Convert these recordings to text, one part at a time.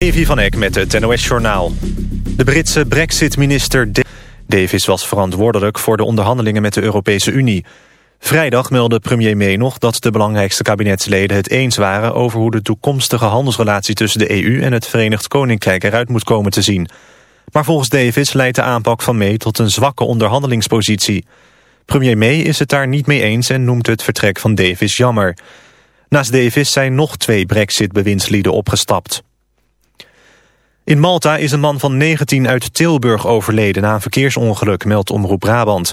Evi van Eck met het NOS-journaal. De Britse brexit-minister Davis was verantwoordelijk... voor de onderhandelingen met de Europese Unie. Vrijdag meldde premier May nog dat de belangrijkste kabinetsleden het eens waren... over hoe de toekomstige handelsrelatie tussen de EU en het Verenigd Koninkrijk eruit moet komen te zien. Maar volgens Davis leidt de aanpak van May tot een zwakke onderhandelingspositie. Premier May is het daar niet mee eens en noemt het vertrek van Davis jammer. Naast Davis zijn nog twee brexit-bewindslieden opgestapt. In Malta is een man van 19 uit Tilburg overleden na een verkeersongeluk, meldt Omroep Brabant.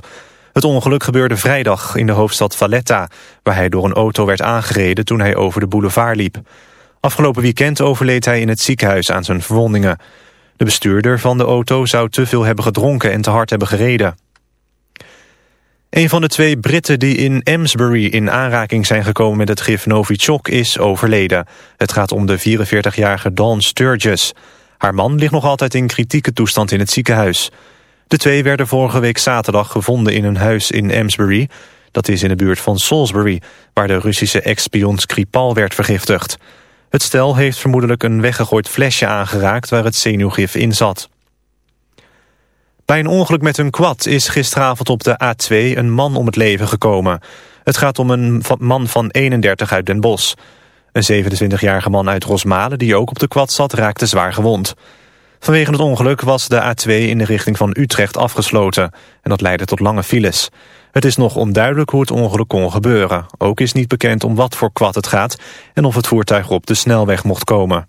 Het ongeluk gebeurde vrijdag in de hoofdstad Valletta, waar hij door een auto werd aangereden toen hij over de boulevard liep. Afgelopen weekend overleed hij in het ziekenhuis aan zijn verwondingen. De bestuurder van de auto zou te veel hebben gedronken en te hard hebben gereden. Een van de twee Britten die in Amesbury in aanraking zijn gekomen met het gif Novichok is overleden. Het gaat om de 44-jarige Dawn Sturgis. Haar man ligt nog altijd in kritieke toestand in het ziekenhuis. De twee werden vorige week zaterdag gevonden in een huis in Amesbury. Dat is in de buurt van Salisbury, waar de Russische ex-spion Skripal werd vergiftigd. Het stel heeft vermoedelijk een weggegooid flesje aangeraakt waar het zenuwgif in zat. Bij een ongeluk met een quad is gisteravond op de A2 een man om het leven gekomen. Het gaat om een man van 31 uit Den Bosch. Een 27-jarige man uit Rosmalen die ook op de kwad zat raakte zwaar gewond. Vanwege het ongeluk was de A2 in de richting van Utrecht afgesloten. En dat leidde tot lange files. Het is nog onduidelijk hoe het ongeluk kon gebeuren. Ook is niet bekend om wat voor kwad het gaat... en of het voertuig op de snelweg mocht komen.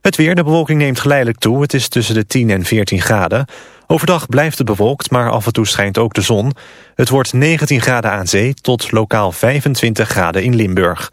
Het weer, de bewolking neemt geleidelijk toe. Het is tussen de 10 en 14 graden. Overdag blijft het bewolkt, maar af en toe schijnt ook de zon. Het wordt 19 graden aan zee tot lokaal 25 graden in Limburg.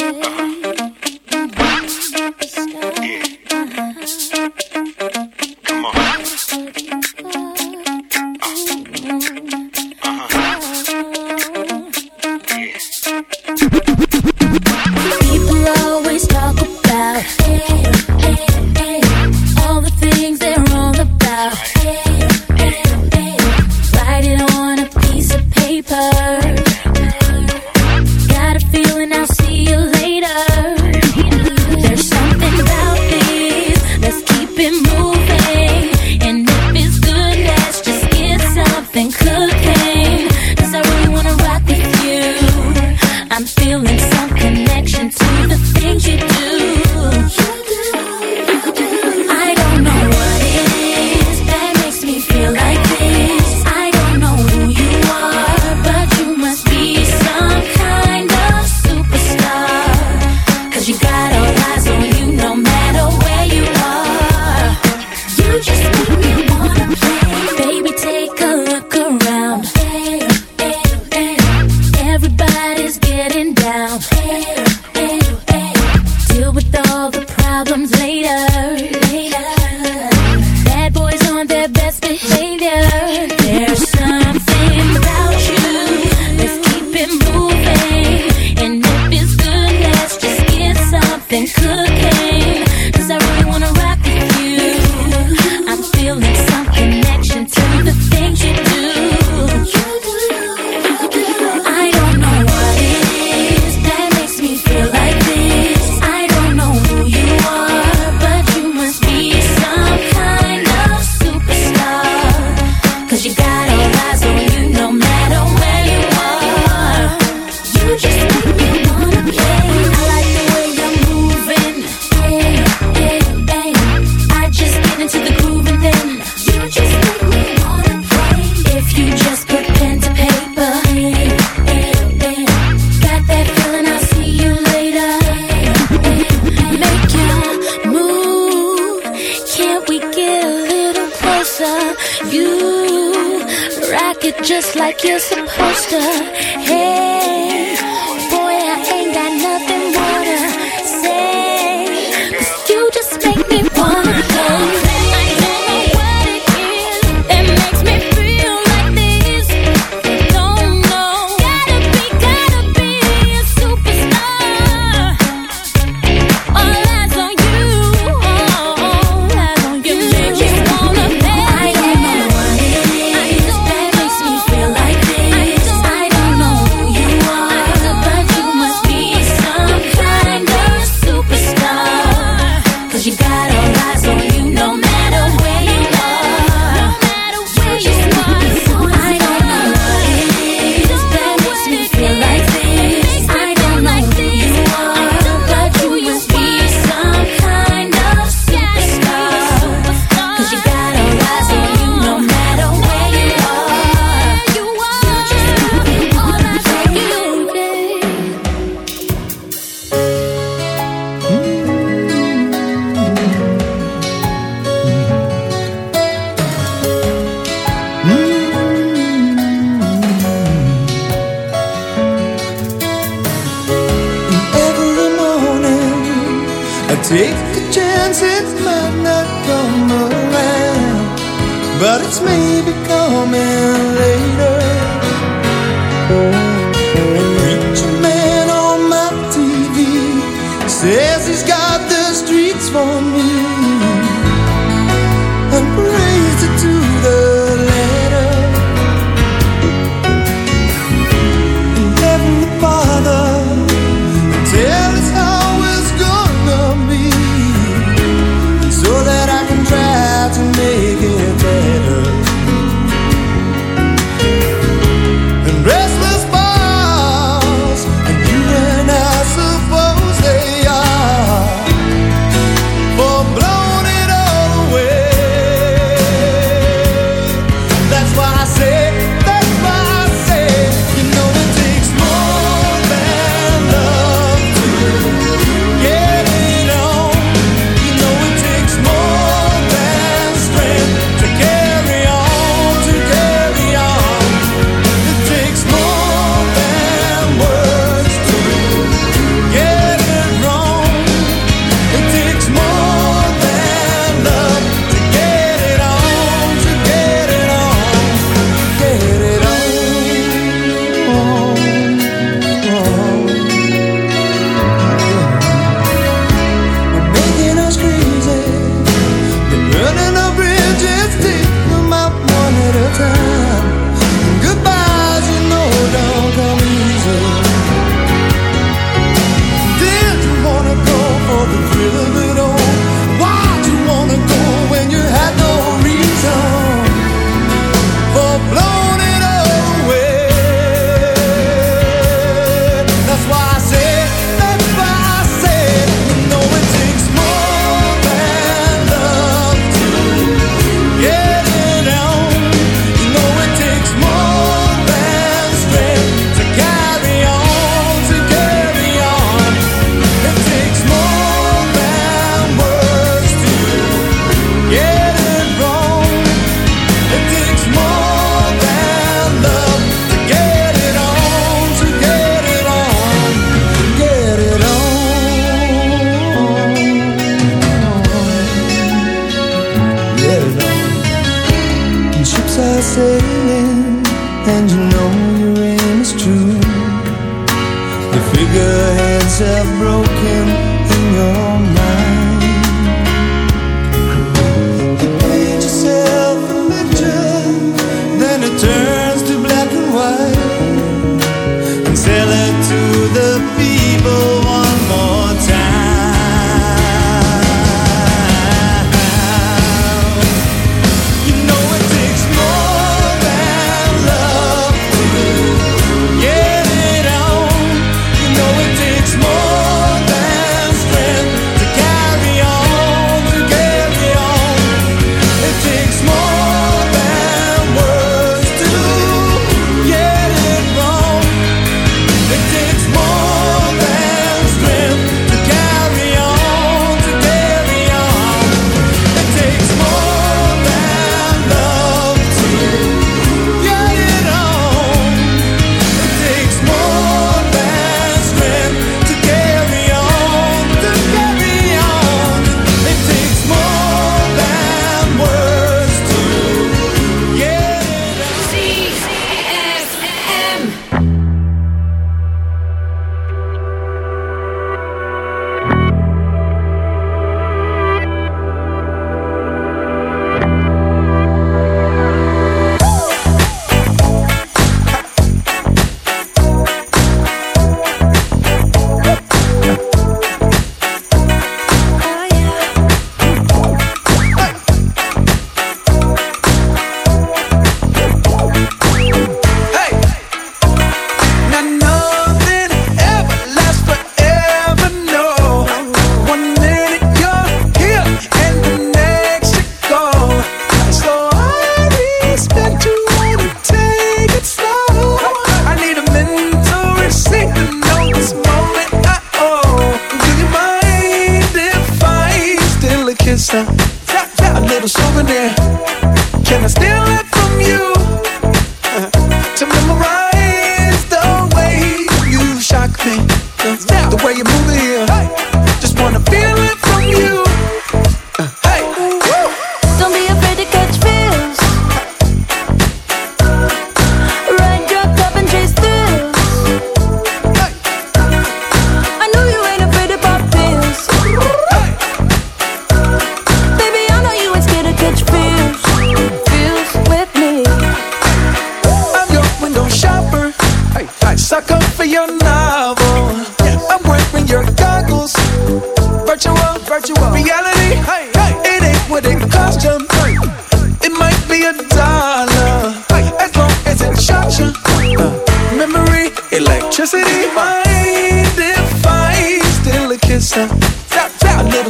sun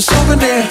souvenir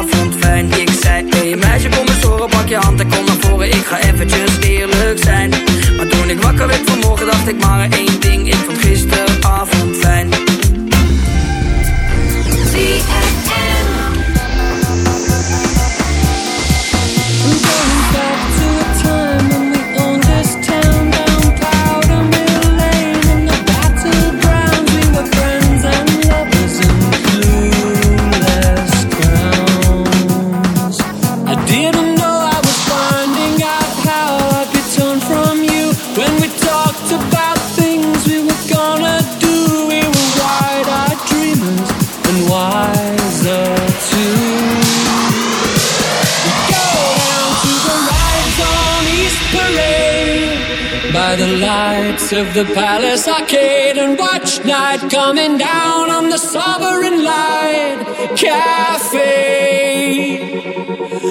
Ik zei, hey meisje, kom eens horen, pak je hand en kom naar voren. Ik ga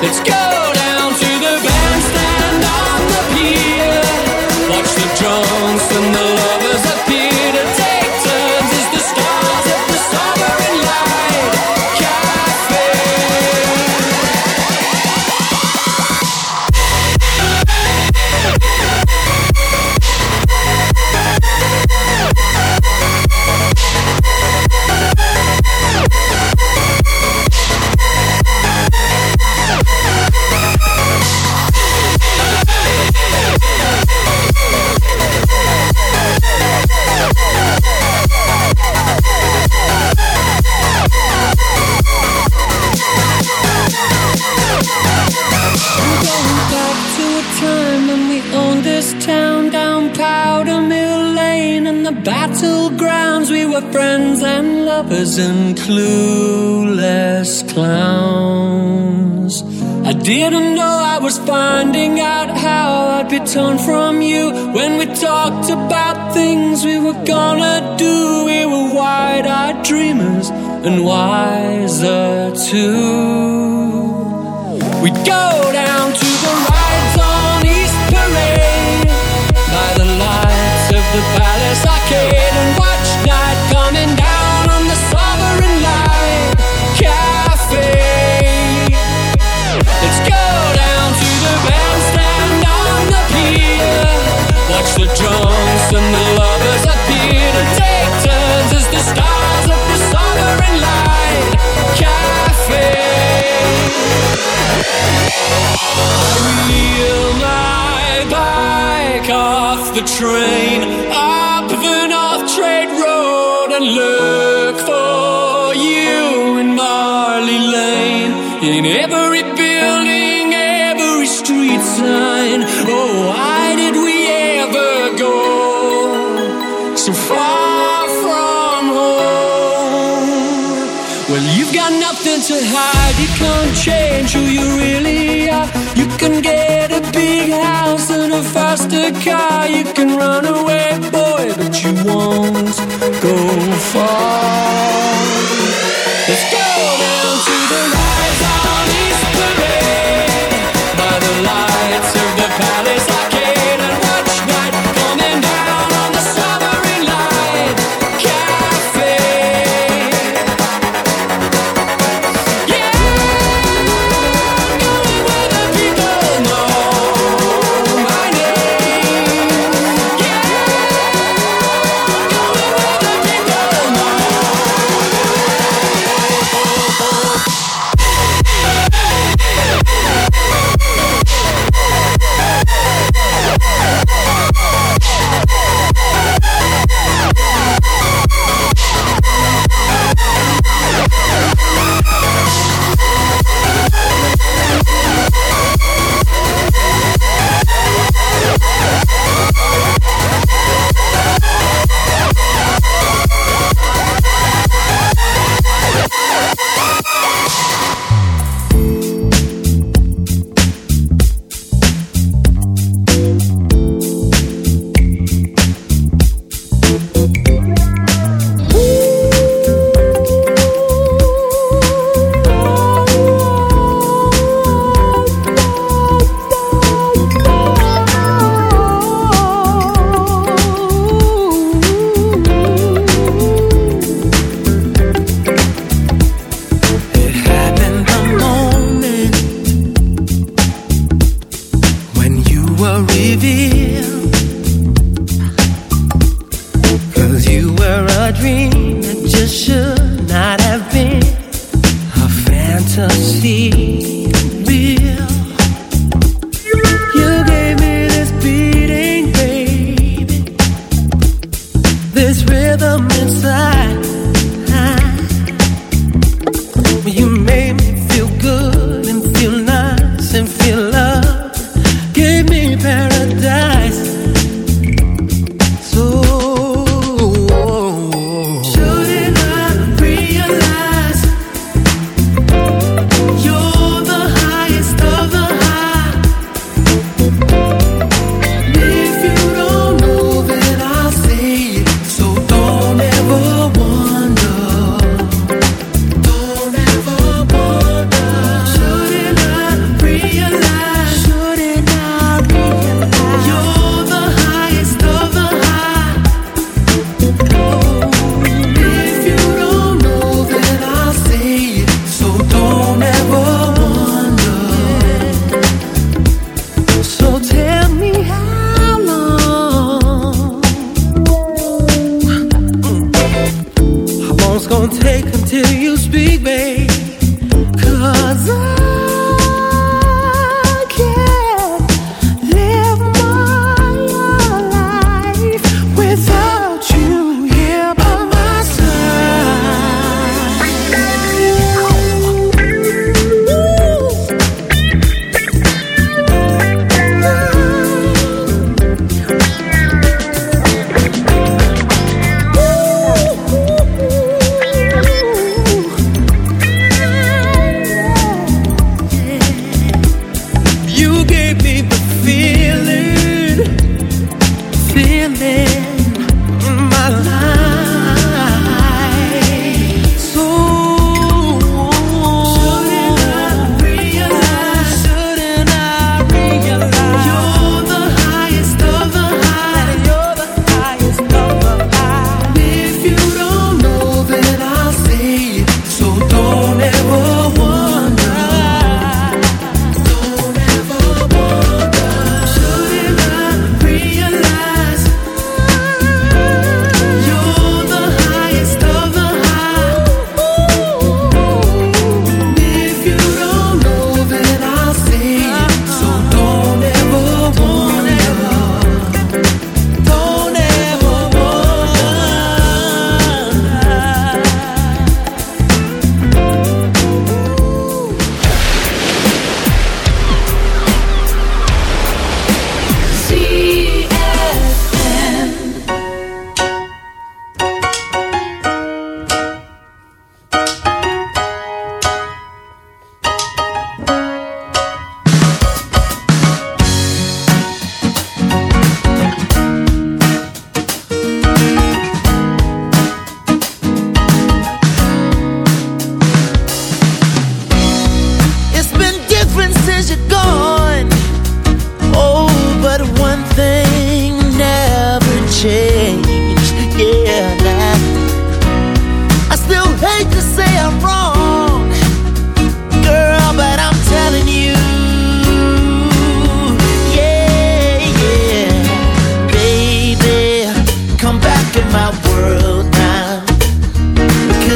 Let's go and clueless clowns. I didn't know I was finding out how I'd be torn from you when we talked about things we were gonna do. We were wide eyed dreamers and wiser too. We'd go down to the rides on East Parade by the lights of the Palace Arcade. The train. you can run See.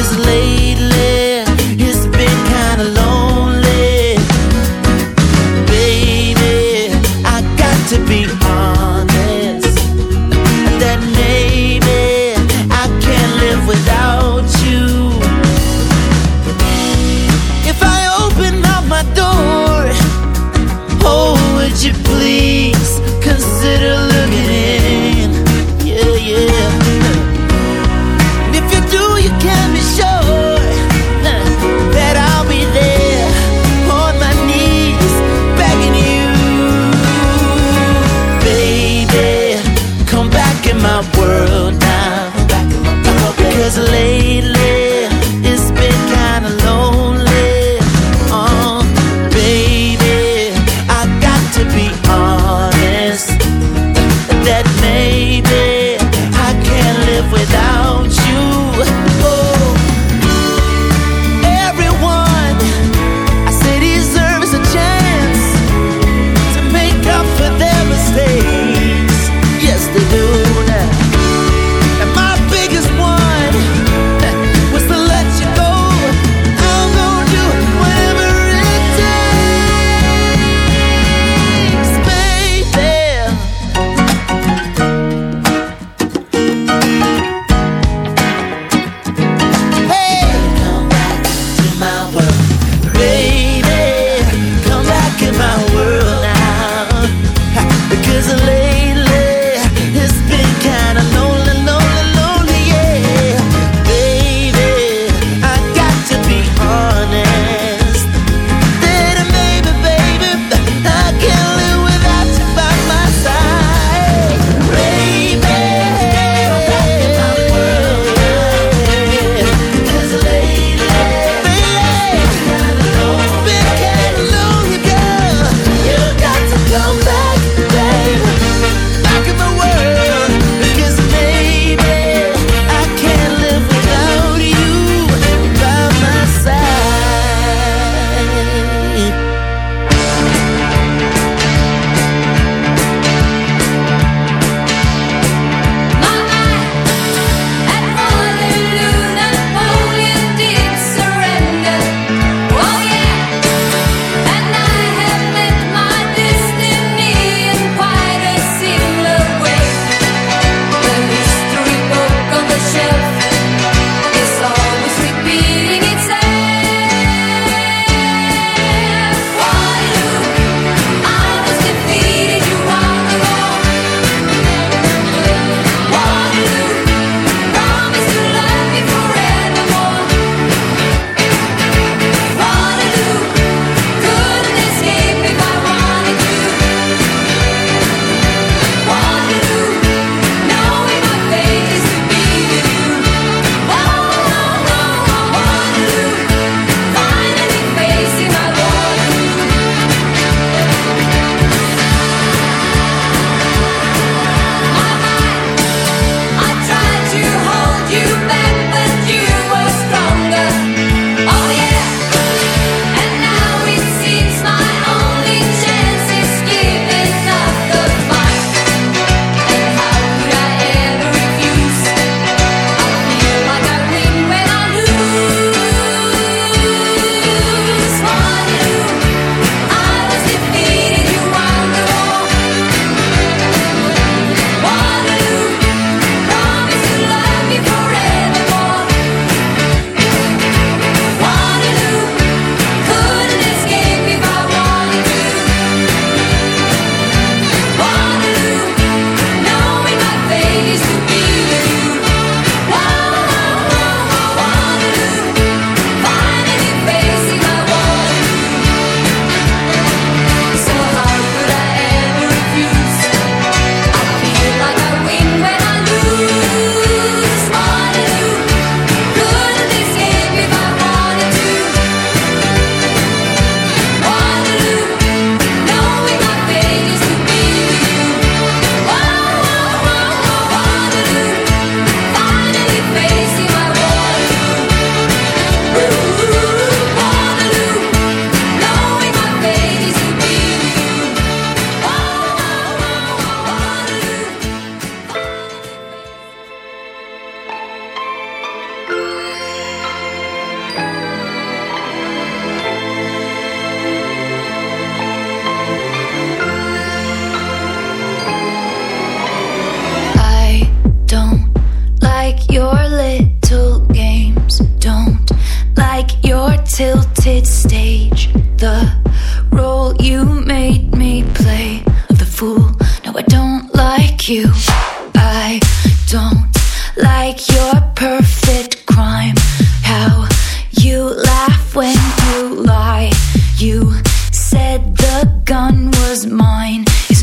is lately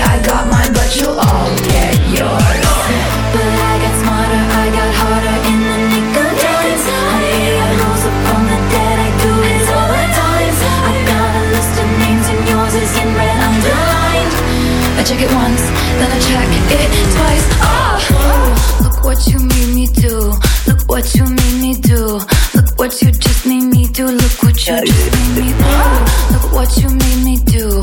I got mine, but you'll all get yours. But I got smarter, I got harder in the nick of times. I hear your nose upon the dead, I do it all the times. i got a list of names, and yours is in red underlined. I check it once, then I check it twice. Oh, oh. look what you made me do. Look what you made me do. Look what you just made me do. Look what you just made me do. Look what you made me do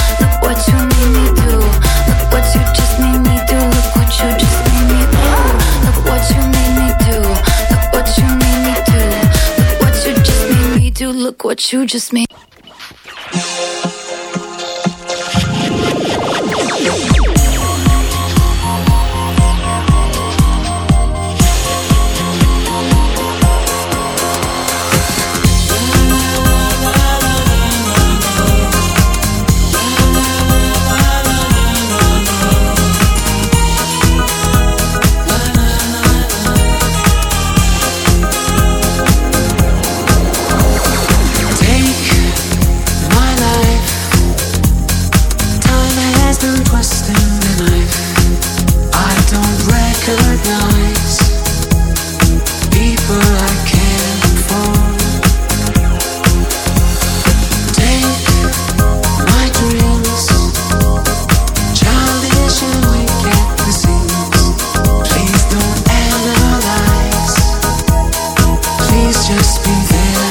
What you just made. Just be there